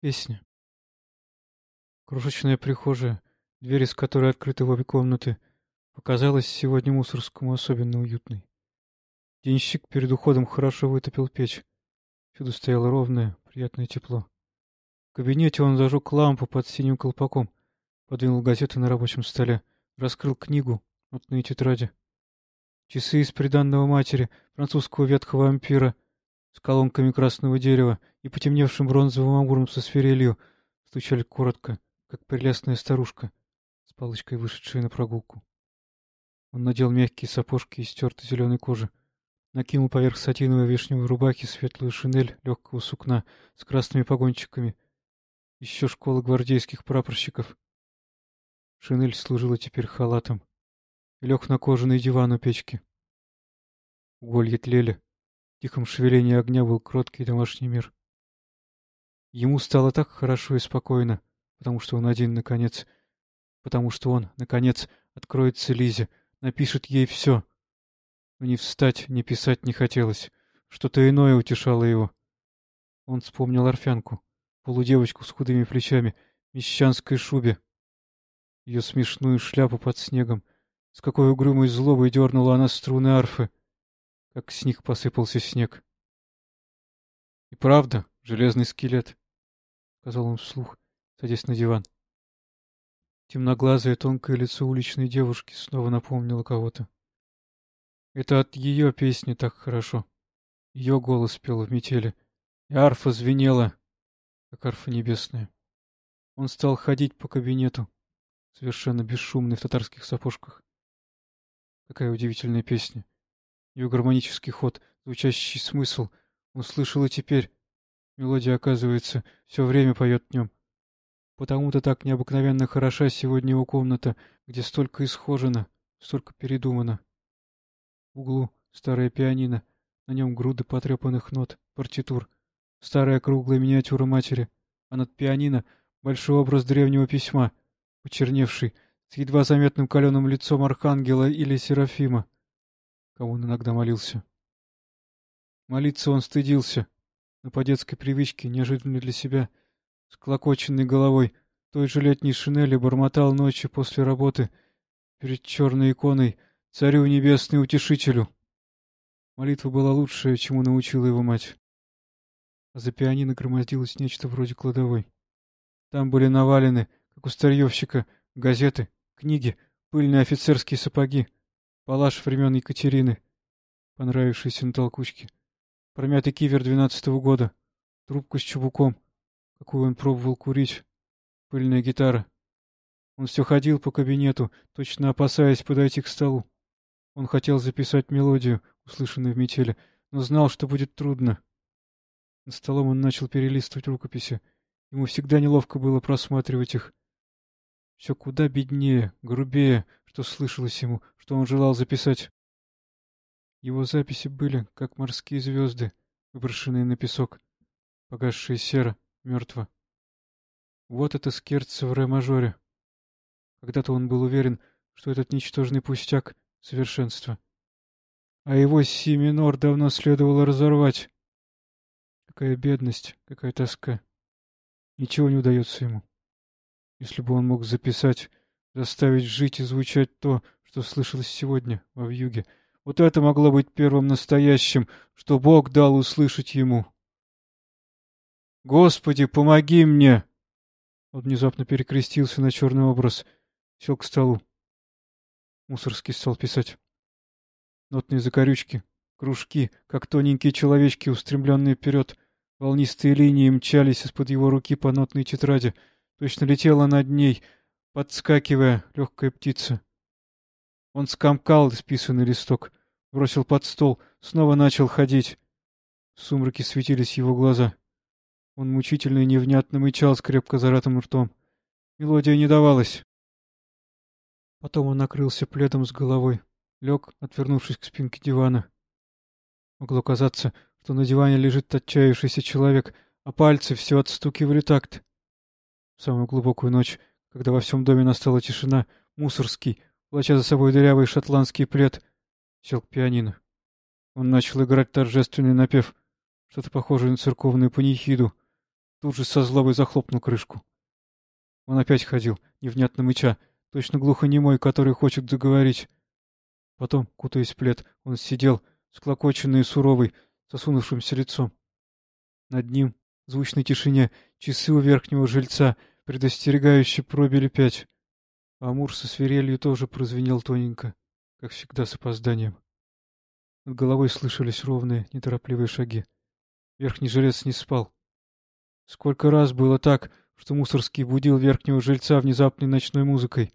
Песня. Крошечная прихожая, дверь из которой открыты в обе комнаты, показалась сегодня Мусорскому особенно уютной. Денщик перед уходом хорошо вытопил печь. Всюду стояло ровное, приятное тепло. В кабинете он зажег лампу под синим колпаком, подвинул газеты на рабочем столе, раскрыл книгу, нотные тетради. Часы из приданного матери, французского ветхого ампира, с колонками красного дерева и потемневшим бронзовым амуром со свирелью, стучали коротко, как прелестная старушка, с палочкой вышедшая на прогулку. Он надел мягкие сапожки из стертой зеленой кожи, накинул поверх сатиновой вишневой рубахи светлую шинель легкого сукна с красными погончиками, еще школа гвардейских прапорщиков. Шинель служила теперь халатом, и лег на кожаный диван у печки. Уголья тлели, тихом шевелении огня был кроткий домашний мир. Ему стало так хорошо и спокойно, потому что он один, наконец, потому что он, наконец, откроется Лизе, напишет ей все. Но ни встать, ни писать не хотелось. Что-то иное утешало его. Он вспомнил орфянку, полудевочку с худыми плечами, мещанской шубе, ее смешную шляпу под снегом, с какой угрюмой злобой дернула она струны арфы, как с них посыпался снег. — И правда, железный скелет, — сказал он вслух, садясь на диван. Темноглазое тонкое лицо уличной девушки снова напомнило кого-то. Это от ее песни так хорошо. Ее голос пел в метели, и арфа звенела, как арфа небесная. Он стал ходить по кабинету, совершенно бесшумный в татарских сапожках. Какая удивительная песня. Ее гармонический ход, звучащий смысл, он слышал и теперь. Мелодия, оказывается, все время поет в нем. Потому-то так необыкновенно хороша сегодня его комната, где столько исхожено, столько передумано. В углу старая пианино, на нем груды потрепанных нот, партитур, старая круглая миниатюра матери, а над пианино большой образ древнего письма, почерневший, с едва заметным каленым лицом архангела или серафима, кому он иногда молился. Молиться он стыдился, но по детской привычке, неожиданно для себя, с клокоченной головой, той же летней шинели бормотал ночью после работы перед черной иконой Царю Небесный Утешителю. Молитва была лучшая, чему научила его мать. А за пианино громоздилось нечто вроде кладовой. Там были навалены, как у старьевщика, газеты, книги, пыльные офицерские сапоги, палаш времен Екатерины, понравившийся на толкучке, промятый кивер двенадцатого года, трубку с чубуком, какую он пробовал курить, пыльная гитара. Он все ходил по кабинету, точно опасаясь подойти к столу. Он хотел записать мелодию, услышанную в метели, но знал, что будет трудно. На столом он начал перелистывать рукописи. Ему всегда неловко было просматривать их. Все куда беднее, грубее, что слышалось ему, что он желал записать. Его записи были, как морские звезды, выброшенные на песок, погасшие серо, мертво. Вот это скерца в ре-мажоре. Когда-то он был уверен, что этот ничтожный пустяк совершенство. А его си минор давно следовало разорвать. Какая бедность, какая тоска. Ничего не удается ему. Если бы он мог записать, заставить жить и звучать то, что слышалось сегодня во вьюге, вот это могло быть первым настоящим, что Бог дал услышать ему. «Господи, помоги мне!» Он внезапно перекрестился на черный образ, сел к столу. Мусорский стал писать. Нотные закорючки, кружки, как тоненькие человечки, устремленные вперед. Волнистые линии мчались из-под его руки по нотной тетради. Точно летела над ней, подскакивая, легкая птица. Он скомкал списанный листок, бросил под стол, снова начал ходить. В сумраке светились его глаза. Он мучительно и невнятно мычал с крепко зажатым ртом. Мелодия не давалась. Потом он накрылся пледом с головой, лег, отвернувшись к спинке дивана. Могло казаться, что на диване лежит отчаявшийся человек, а пальцы все отстукивали такт. В самую глубокую ночь, когда во всем доме настала тишина, мусорский, влача за собой дырявый шотландский плед, сел к пианино. Он начал играть торжественный напев, что-то похожее на церковную панихиду. тут же со злобой захлопнул крышку. Он опять ходил, невнятно мыча, точно глухонемой, который хочет заговорить. Потом, кутаясь в плед, он сидел, склокоченный и суровый, сосунувшимся лицом. Над ним, в звучной тишине, часы у верхнего жильца предостерегающе пробили пять. А Амур со свирелью тоже прозвенел тоненько, как всегда с опозданием. Над головой слышались ровные, неторопливые шаги. Верхний жилец не спал. Сколько раз было так, что Мусорский будил верхнего жильца внезапной ночной музыкой,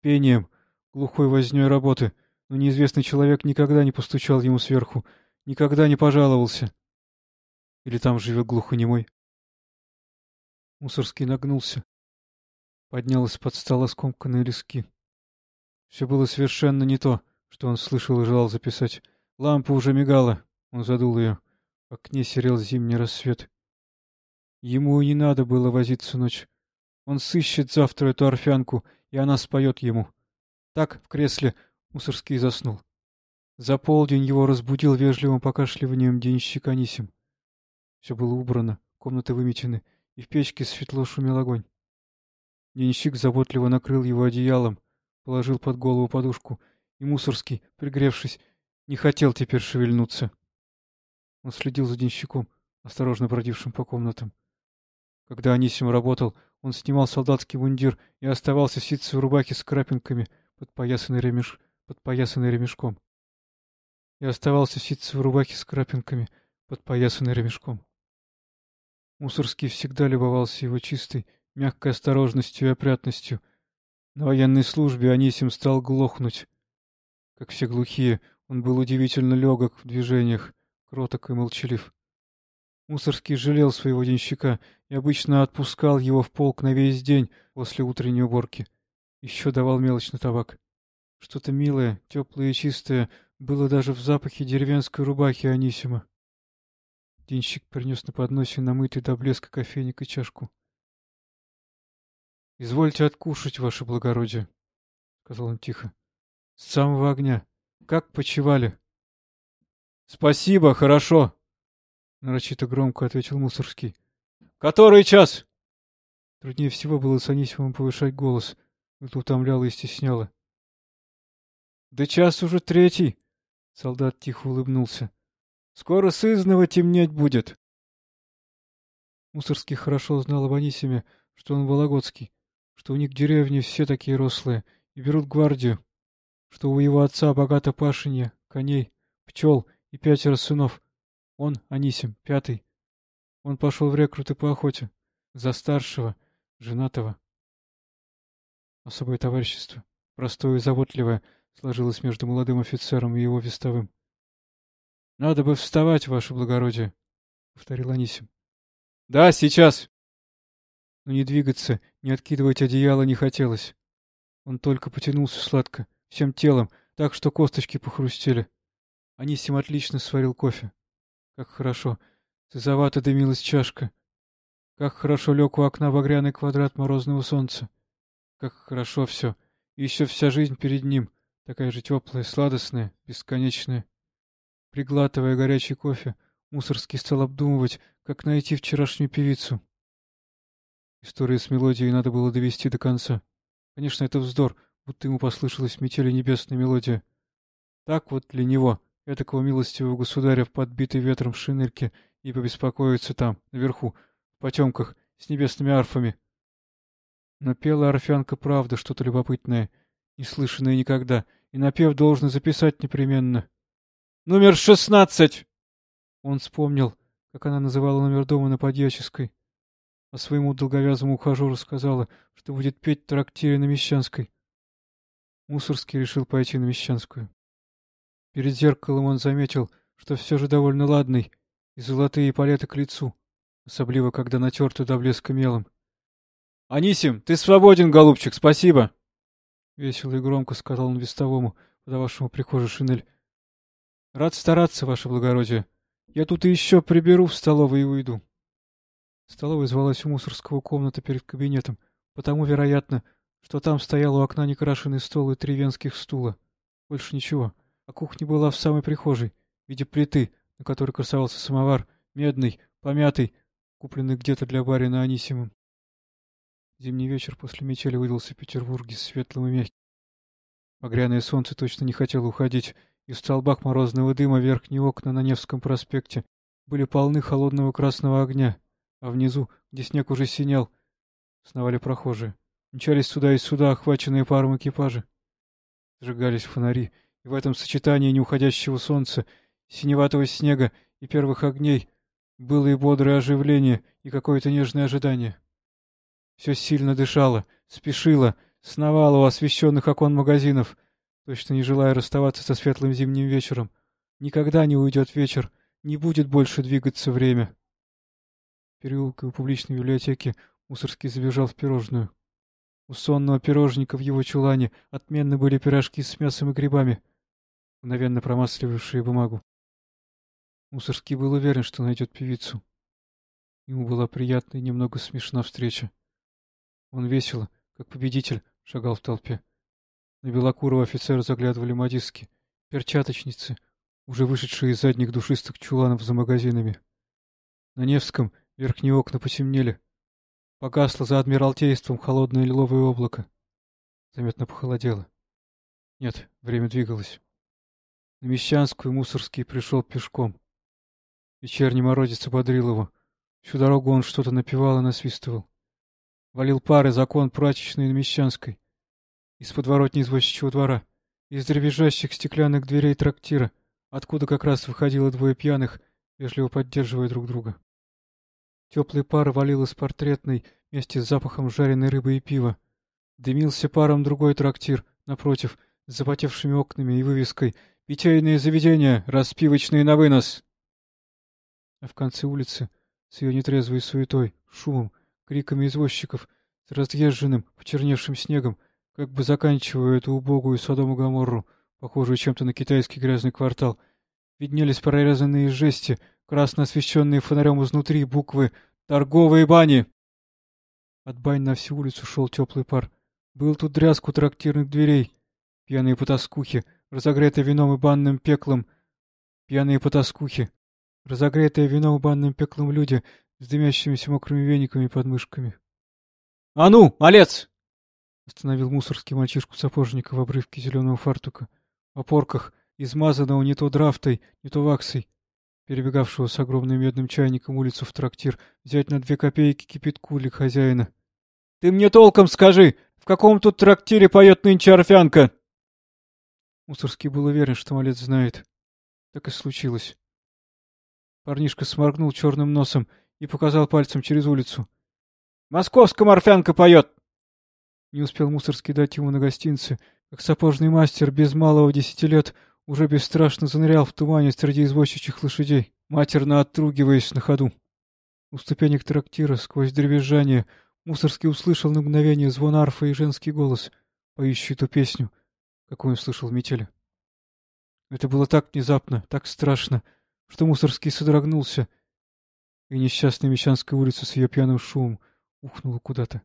пением, глухой вознёй работы, но неизвестный человек никогда не постучал ему сверху, никогда не пожаловался. Или там живет глухонемой? Мусорский нагнулся, поднял из-под стола скомканные листки. Все было совершенно не то, что он слышал и желал записать. Лампа уже мигала, он задул ее. В окне серел зимний рассвет. Ему не надо было возиться ночь. Он сыщет завтра эту орфянку, и она споет ему. Так, в кресле, Мусорский заснул. За полдень его разбудил вежливым покашливанием денщик Анисим. Все было убрано, комнаты выметены, и в печке светло шумел огонь. Денщик заботливо накрыл его одеялом, положил под голову подушку, и Мусорский, пригревшись, не хотел теперь шевельнуться. Он следил за денщиком, осторожно бродившим по комнатам. Когда Анисим работал, он снимал солдатский мундир и оставался сидеться в рубахе с крапинками, подпоясанной, ремеш... подпоясанной ремешком. И оставался в рубахе с крапинками, подпоясанной ремешком. Мусорский всегда любовался его чистой, мягкой осторожностью и опрятностью. На военной службе Анисим стал глохнуть. Как все глухие, он был удивительно легок в движениях, кроток и молчалив. Мусорский жалел своего денщика и обычно отпускал его в полк на весь день после утренней уборки. Еще давал мелочный табак. Что-то милое, теплое и чистое было даже в запахе деревенской рубахи Анисима. Денщик принес на подносе намытый до блеска кофейник и чашку. — Извольте откушать, ваше благородие, — сказал он тихо. — С самого огня. Как почевали? — Спасибо, хорошо, — нарочито громко ответил Мусорский. — Который час? Труднее всего было с Анисимом повышать голос. Это утомляло и стесняло. — Да час уже третий, — солдат тихо улыбнулся. — Скоро сызново темнеть будет. Мусорский хорошо знал об Анисиме, что он вологодский, что у них в деревне все такие рослые и берут гвардию, что у его отца богато пашенье, коней, пчел и пятеро сынов, он, Анисим, пятый. Он пошел в рекруты по охоте. За старшего, женатого. Особое товарищество, простое и заботливое, сложилось между молодым офицером и его вестовым. — Надо бы вставать, ваше благородие, — повторил Анисим. — Да, сейчас. Но не двигаться, не откидывать одеяло не хотелось. Он только потянулся сладко, всем телом, так что косточки похрустели. Анисим отлично сварил кофе. Как хорошо. Сызовато дымилась чашка. Как хорошо лег у окна багряный квадрат морозного солнца. Как хорошо все. И еще вся жизнь перед ним. Такая же теплая, сладостная, бесконечная. Приглатывая горячий кофе, Мусорский стал обдумывать, как найти вчерашнюю певицу. Историю с мелодией надо было довести до конца. Конечно, это вздор, будто ему послышалась метели небесная мелодия. Так вот для него, этакого милостивого государя в подбитой ветром шинельке и побеспокоиться там, наверху, в потемках, с небесными арфами. Но пела орфянка правда что-то любопытное, не слышанное никогда, и напев должен записать непременно. «Номер шестнадцать!» Он вспомнил, как она называла номер дома на Подьяческой, а своему долговязому ухажеру сказала, что будет петь в трактире на Мещанской. Мусорский решил пойти на Мещанскую. Перед зеркалом он заметил, что все же довольно ладный, и золотые палеты к лицу, особливо когда натерты до блеска мелом. — Анисим, ты свободен, голубчик, спасибо! — весело и громко сказал он вестовому, подававшему прихожую шинель. — Рад стараться, ваше благородие. Я тут и еще приберу в столовой и уйду. Столовая звалась у мусорского комната перед кабинетом, потому, вероятно, что там стоял у окна некрашенный стол и три венских стула. Больше ничего. — а кухня была в самой прихожей, в виде плиты, на которой красовался самовар, медный, помятый, купленный где-то для барина Анисимом. Зимний вечер после метели выдался в Петербурге светлым и мягким. Багряное солнце точно не хотело уходить, и в столбах морозного дыма верхние окна на Невском проспекте были полны холодного красного огня, а внизу, где снег уже синял, сновали прохожие. Мчались сюда и сюда, охваченные паром экипажи. Сжигались фонари, и в этом сочетании неуходящего солнца, синеватого снега и первых огней было и бодрое оживление, и какое-то нежное ожидание. Все сильно дышало, спешило, сновало у освещенных окон магазинов, точно не желая расставаться со светлым зимним вечером. Никогда не уйдет вечер, не будет больше двигаться время. В переулке у публичной библиотеки Мусорский забежал в пирожную. У сонного пирожника в его чулане отменно были пирожки с мясом и грибами, мгновенно промасливавшие бумагу. Мусорский был уверен, что найдет певицу. Ему была приятна и немного смешна встреча. Он весело, как победитель, шагал в толпе. На белокурого офицера заглядывали модистки, перчаточницы, уже вышедшие из задних душистых чуланов за магазинами. На Невском верхние окна потемнели. Погасло за Адмиралтейством холодное лиловое облако. Заметно похолодело. Нет, время двигалось. На Мещанскую Мусорский пришел пешком. Вечерний морозец ободрил его. Всю дорогу он что-то напевал и насвистывал. Валил пары закон прачечной на Мещанской. Из подворотни извозчичьего двора. Из дребезжащих стеклянных дверей трактира, откуда как раз выходило двое пьяных, вежливо поддерживая друг друга. Теплый пар валил из портретной вместе с запахом жареной рыбы и пива. Дымился паром другой трактир, напротив, с запотевшими окнами и вывеской «Питейные заведения, распивочные на вынос!» А в конце улицы, с ее нетрезвой суетой, шумом, криками извозчиков, с разъезженным, почерневшим снегом, как бы заканчивая эту убогую Содому Гоморру, похожую чем-то на китайский грязный квартал, виднелись прорезанные жести, красно освещенные фонарем изнутри буквы «Торговые бани». От бань на всю улицу шел теплый пар. Был тут дрязг у трактирных дверей. Пьяные потаскухи, разогретые вином и банным пеклом. Пьяные потаскухи, разогретые вином и банным пеклом люди с дымящимися мокрыми вениками под мышками. — А ну, малец! — остановил мусорский мальчишку-сапожника в обрывке зеленого фартука, в опорках, измазанного не то драфтой, не то ваксой, перебегавшего с огромным медным чайником улицу в трактир, взять на две копейки кипятку для хозяина. — Ты мне толком скажи, в каком тут трактире поет нынче орфянка? Мусорский был уверен, что малец знает. Так и случилось. Парнишка сморгнул черным носом и показал пальцем через улицу. — Московская морфянка поет! Не успел Мусорский дать ему на гостинце, как сапожный мастер без малого десяти лет уже бесстрашно занырял в тумане среди извозчичьих лошадей, матерно отругиваясь на ходу. У ступенек трактира, сквозь дребезжание, Мусорский услышал на мгновение звон арфа и женский голос, поющий ту песню, какую он слышал в метели. Это было так внезапно, так страшно, что Мусорский содрогнулся, и несчастная Мещанская улица с ее пьяным шумом ухнула куда-то.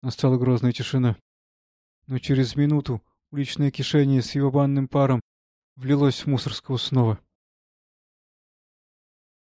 Настала грозная тишина. Но через минуту уличное кишение с его банным паром влилось в Мусорского снова.